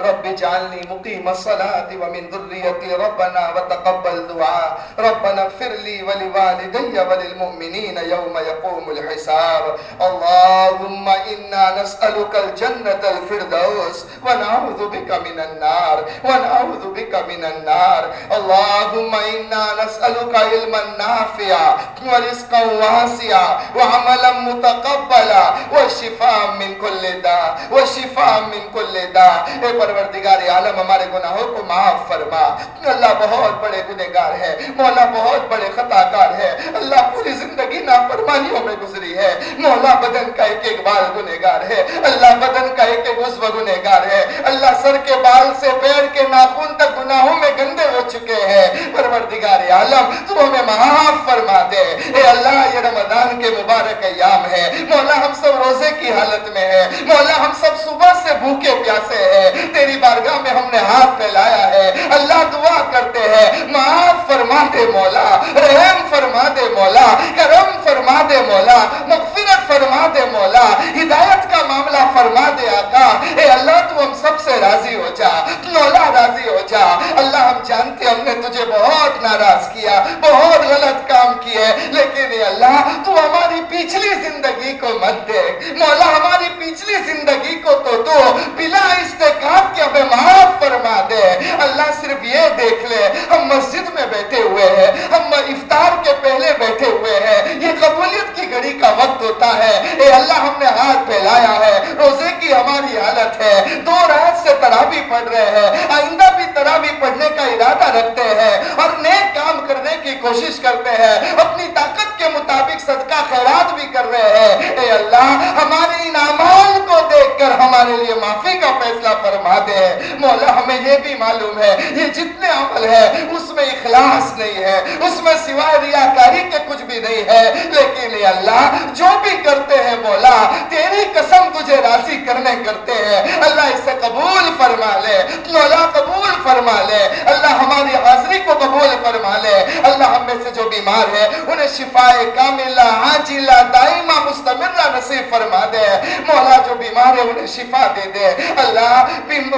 A: رب اجعلني مقيم الصلاة ومن ذريتي ربنا وتقبل دعاء. ربنا اغفر لي ولوالدي وللمؤمنين يوم يقوم الحساب. اللهم إنا نسألك الجنة الفردوس ونعوذ بك من النار ونعوذ بك من النار. اللهم إنا نسألك علما نافعا ورزقا واسعا وعملا متقبلا. وشفاء من كل داء وشفاء من كل داء. پروردگار عالم ہمارے گناہوں کو معاف فرما۔ اللہ بہت بڑے گنہگار ہے، مولا بہت بڑے خطا کار ہے۔ اللہ پوری زندگی نافرمانیوں میں گزری ہے۔ مولا بدن کا ایک ایک بال گنہگار ہے۔ اللہ بدن کا ایک ایک عضو گنہگار ہے۔ اللہ سر کے بال سے پیر کے ناخون تک گناہوں میں گندے ہو چکے ہیں۔ پروردگار عالم، تو ہمیں معاف فرما دے۔ اے اللہ، یہ رمضان کے مبارک ایام ہے مولا، ہم سب روزے کی حالت میں ہے مولا، ہم سب صبح سے بھوکے پیاسے ہیں۔ تیری بارگاہ میں ہم نے ہاتھ پھیلایا ہے۔ اللہ دعا کرتے ہیں، معاف فرما دے مولا، رحم فرما دے مولا، کرم فرما دے مولا، مغفرت فرما دے مولا، ہدایت کا معاملہ فرما دے آقا۔ اے اللہ، تو ہم سب سے راضی ہو جا، مولا راضی ہو جا۔ اللہ، ہم جانتے ہم نے تجھے بہت ناراض کیا، بہت غلط کام کیے۔ لیکن اے اللہ، تو ہماری پچھلی زندگی کو مت دے مولا، ہماری پچھلی زندگی کو تو تو بلا استقام کہ ہمیں معاف فرما دے۔ اللہ صرف یہ دیکھ لے، ہم مسجد میں بیٹھے ہوئے ہیں، ہم افطار کے پہلے بیٹھے ہوئے ہیں یہ قبولیت کی گھڑی کا وقت ہے۔ اے اللہ، ہم نے ہاتھ پھیلایا ہے۔ روزے کی ہماری حالت ہے۔ دو رات سے تراوی پڑھ رہے ہیں۔ آئندہ بھی تراوی پڑھنے کا ارادہ رکھتے ہیں۔ اور نیک کام کرنے کی کوشش کرتے ہیں۔ اپنی طاقت کے مطابق صدقہ خیرات بھی کر رہے ہیں۔ اے اللہ، ہمارے ان اعمال کو دیکھ کر ہمارے لیے معافی کا فیصلہ فرما دے۔ مولا، ہمیں یہ بھی معلوم ہے، یہ جتنے عمل ہے اس میں اخلاص نہیں ہے۔ اس میں سوائے ریاکاری کے کچھ بھی نہیں ہے۔ لیکن یہ اللہ، جو بھی کرتے ہیں مولا، تیری قسم تجھے راضی کرنے کرتے ہیں۔ اللہ اسے قبول فرما لے، مولا قبول فرما لے۔ اللہ ہماری حاضری کو قبول فرما لے۔ اللہ ہم میں سے جو بیمار ہے، انہیں شفاء کاملہ عاجلہ دائمہ، مستمرہ نصیب فرما دے۔ مولا جو بیمار ہے، انہیں شفا دے دے۔ اللہ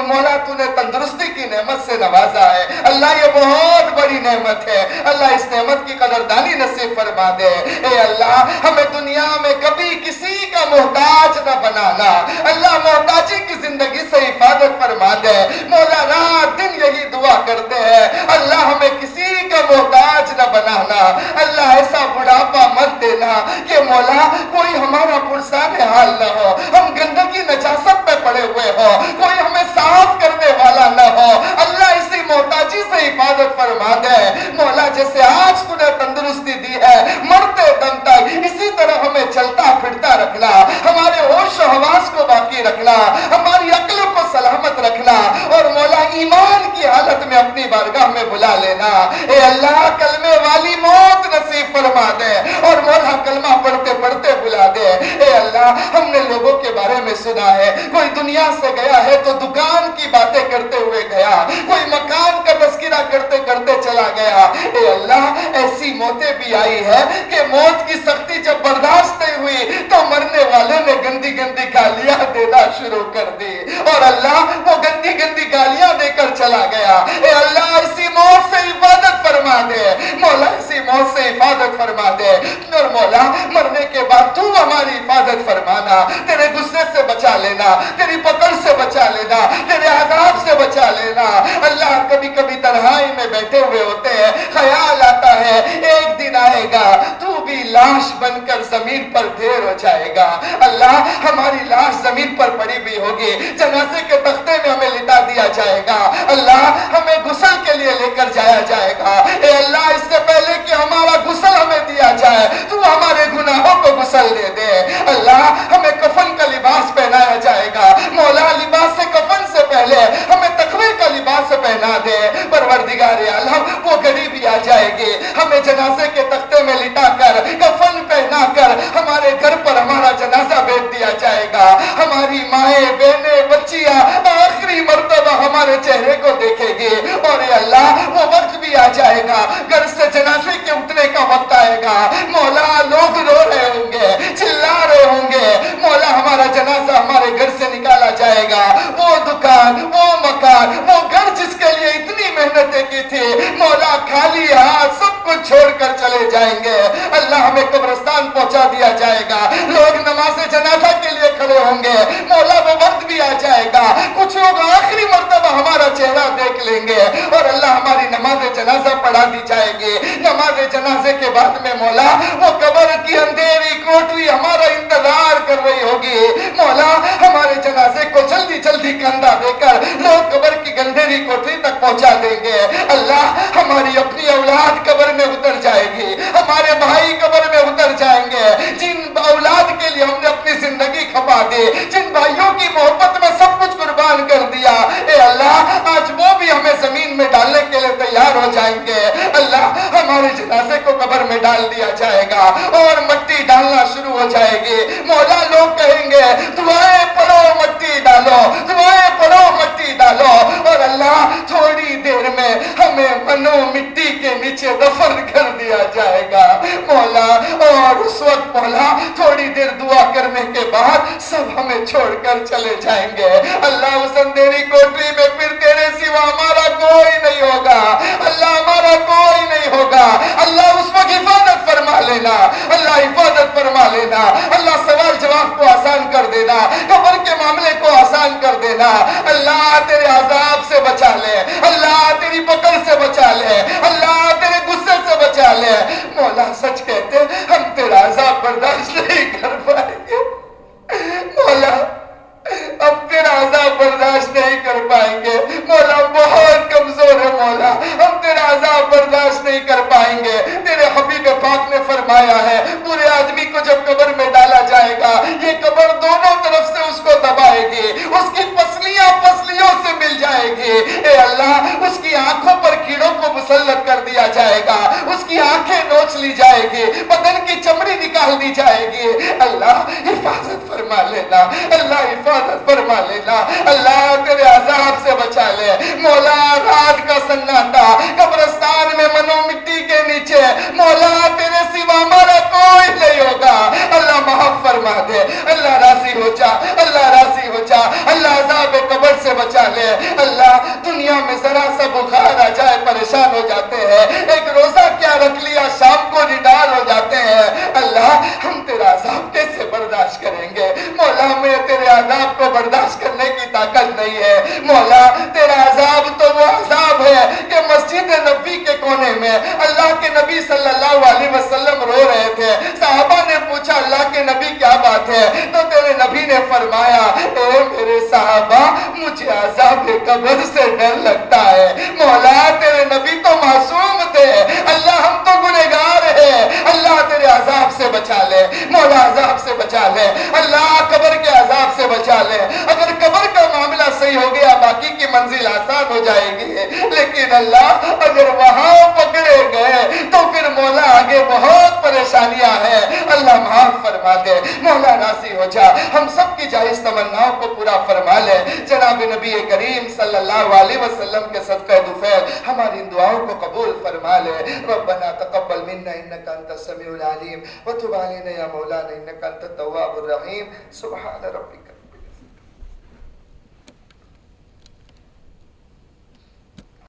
A: مولا تو نے تندرستی کی نعمت سے نوازا ہے۔ اللہ، یہ بہت بڑی نعمت ہے۔ اللہ اس نعمت کی قدردانی نصیب فرما دے۔ اے اللہ، ہمیں دنیا میں کبھی کسی کا محتاج نہ بنانا۔ اللہ محتاجی کی زندگی سے حفاظت فرما دے مولا رات دن یہی دعا کرتے ہیں۔ اللہ ہمیں کسی کا محتاج نہ بنانا۔ اللہ ایسا بڑھاپا مت دینا کہ مولا، کوئی ہمارا پرسان حال نہ ہو۔ ہم گندگی، نجاست پہ پڑے ہوئے ہو کوئی ہمیں صاف کرنے والا نہ ہو۔ اللہ اسی محتاجی سے حفاظت فرما دے مولا، جیسے آج تو نے تندرستی دی ہے، مرتے دم تک اسی طرح ہمیں چلتا پھرتا رکھنا ہمارے ہوش و حواس کو باقی رکھنا ہماری عقل کو سلامت رکھنا اور مولا ایمان کی حالت میں اپنی بارگاہ میں بلا لینا۔ اے اللہ، کلمے والی موت نصیب فرما دے، اور مولا کلمہ پڑھتے پڑھتے بلا دے۔ اے اللہ، ہم نے لوگوں کے بارے میں سنا ہے۔ کوئی دنیا سے گیا ہے تو دکان کی باتیں کرتے ہوئے گیا۔ کوئی مکان کا تذکرہ کرتے کرتے چلا گیا۔ اے اللہ، ایسی موتیں بھی آئی ہے کہ موت کی سختی جب برداشت نہیں ہوئی تو مرنے والے نے گندی گندی گالیاں دینا شروع کر دی۔ اور اللہ وہ گندی گندی گالیاں دے کر چلا گیا۔ اے اللہ اسی موت سے حفاظت فرما دے۔ مولا اسی موت سے حفاظت فرما دے۔ اور مولا، مرنے کے بعد تو ہماری حفاظت فرمانا۔ تیرے غصے سے بچا لینا، تیری پکڑ سے بچا لینا، تیرے عذاب سے بچا لینا۔ اللہ کبھی کبھی تنہائی میں بیٹھے ہوئے ہوتے ہیں، خیال آتا ہے، ایک دن آئے گا، تو بھی لاش بن کر زمین پر ڈھیر ہو جائے گا۔ اللہ ہماری لاش زمین پر پڑی بھی ہوگی، جنازے کے تختے میں ہمیں لٹا دیا جائے گا۔ اللہ ہمیں غسل کے لیے لے کر جایا جائے گا۔ اے اللہ، اس سے پہلے کہ ہمارا غسل ہمیں دیا جائے، تو ہمارے گناہوں کو غسل دے دے۔ اللہ ہمیں کفن کا لباس پہنایا جائے گا۔ مولا لباس سے کفن سے پہلے ہمیں تقوی کا لباس پہنا دے۔ پروردگار عالم، وہ گھڑی آ جائے گی۔ ہمیں جنازے کے تختے میں لٹا کر، کفن پہنا کر ہمارے گھر پر ہمارا جنازہ بیٹھ دیا جائے گا۔ ہماری مائیں، بہنیں، بچیاں آخری مرتبہ ہمارے چہرے کو دیکھے گی۔ اور اے اللہ، وہ وقت بھی آ جائے گا۔ گھر سے جنازے کے اٹھنے کا وقت آئے گا۔ مولا، لوگ رو رہے ہوں گے۔ چلا رہے ہوں گے۔ مولا ہمارا جنازہ ہمارے گھر سے نکالا جائے گا۔ وہ دکان، وہ مکان، وہ گھر جس کے لیے اتنی محنتیں کی تھی۔ مولا خالی ہاتھ سب کچھ چھوڑ کر چلے جائیں گے۔ اللہ ہمیں قبرستان پہنچا دیا جائے گا۔ لوگ نماز جنازہ کے لیے کھڑے ہوں گے۔ مولا وہ وقت بھی آ جائے گا۔ کچھ لوگ آخری مرتبہ ہمارا چہرہ دیکھ لیں گے اور اللہ ہماری نماز جنازہ پڑھا دی جائے گی۔ نماز جنازے کے بعد میں مولا وہ قبر کی اندھیری کوٹری ہمارا انتظار کر رہی ہوگی۔ مولا ہمارے جنازے کو جلدی جلدی کندھا دے کر لوگ قبر کی گندھیری کوٹری تک پہنچا دیں گے۔ اللہ ہماری اپنی اولاد قبر میں اتر جائے گی۔ ہمارے بھائی قبر میں اتر جائیں گے۔ جن اولاد کے لیے ہم نے اپنی زندگی کھپا دی، جن بھائیوں کی محبت میں سب کچھ قربان کر دیا۔ اے اللہ، آج وہ بھی ہمیں زمین میں ڈالنے کے لیے تیار ہو جائیں گے۔ اللہ ہمارے جنازے کو قبر میں ڈال دیا جائے گا اور مٹی ڈالنا شروع ہو جائے گی۔ مولا، لوگ کہیں گے، دعائیں پڑھو، مٹی ڈالو، دعائیں پڑھو، مٹی ڈالو۔ اور اللہ، تھوڑی دیر میں ہمیں منو مٹی کے نیچے دفن کر دیا جائے گا۔ مولا، اور اس وقت مولا، تھوڑی دیر دعا کرنے کے بعد سب ہمیں چھوڑ کر چلے جائیں گے۔ اللہ اس اندھیری کوٹری میں پھر تیرے سوا ہمارا کوئی نہیں ہوگا۔ اللہ ہمارا کوئی نہیں ہوگا۔ اللہ اس وقت حفاظت فرما لینا۔ اللہ حفاظت فرما لینا۔ اللہ سوال جواب کو آسان کر دینا۔ قبر کے معاملے کو آسان کر دینا۔ اللہ تیرے عذاب سے بچا لے۔ اللہ تیری پکڑ سے بچا لے۔ اللہ تیرے غصے سے بچا لے۔ مولا سچ کہتے ہم تیرا عذاب برداشت نہیں کر پائیں گے مولا اب تیرا عذاب برداشت نہیں کر پائیں گے مولا بہت کمزور ہے مولا ہم تیرا عذاب برداشت نہیں کر پائیں گے تیرے فرمایا ہے پورے آدمی کو جب قبر میں ڈالا جائے گا یہ قبر دونوں اے اللہ اس کی آنکھوں پر کیڑوں کو مسلط کر دیا جائے گا اس کی آنکھیں نوچ لی جائے گی بدن کی چمڑی نکال دی جائے گی اللہ حفاظت فرما لینا اللہ حفاظت فرما لینا اللہ تیرے عذاب سے بچا لے مولا رات کا سناٹا قبرستان میں منو مٹی کے نیچے مولا تیرے سوا ہمارا کوئی نہیں ہوگا۔ اللہ محف فرما دے۔ اللہ راضی ہو جا۔ اللہ راضی ہو جا۔ اللہ عذاب قبر سے بچا لے۔ اللہ دنیا میں ذرا سا بخار آ جائے، پریشان ہو جاتے ہیں۔ ایک روزہ کیا رکھ لیا، شام کو نڈال ہو جاتے ہیں۔ اللہ ہم تیرا عذاب کیسے برداشت کریں گے؟ مولا میں تیرے عذاب کو برداشت کرنے کی طاقت نہیں ہے۔ مولا تیرا عذاب تو وہ عذاب ہے کہ مسجد نبی کے کونے میں اللہ کے نبی صلی اللہ علیہ وسلم رو رہے تھے۔ صحابہ نے پوچھا، اللہ کے نبی کیا بات ہے؟ تو تیرے نبی نے فرمایا، اے میرے صحابہ، مجھے عذاب قبر سے ڈر لگتا ہے۔ مولا، تیرے نبی تو معصوم تھے۔ اللہ ہم تو گنہگار ہیں۔ اللہ تیرے عذاب سے بچا لے۔ مولا، عذاب سے بچا لے۔ اللہ قبر کے عذاب سے بچا لے۔ اگر قبر کا معاملہ صحیح ہو گیا، باقی کی منزل آسان ہو جائے گی۔ لیکن اللہ اگر وہاں پکڑے گئے، تو پھر مولا آگے بہت پریشانیاں ہیں۔ اللہ معاف فرما دے۔ مولا راضی ہو جا۔ ہم سب کی جائز تمناؤں کو پورا فرما لے۔ جناب نبی کریم صلی اللہ علیہ وسلم کے صدقہ دفیر ہماری ان دعاؤں کو قبول فرما لے۔ ربنا تقبل منا انك انت السميع العليم وتب علينا يا مولانا انك انت التواب الرحيم سبحان ربك